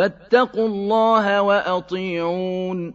فاتقوا الله وأطيعون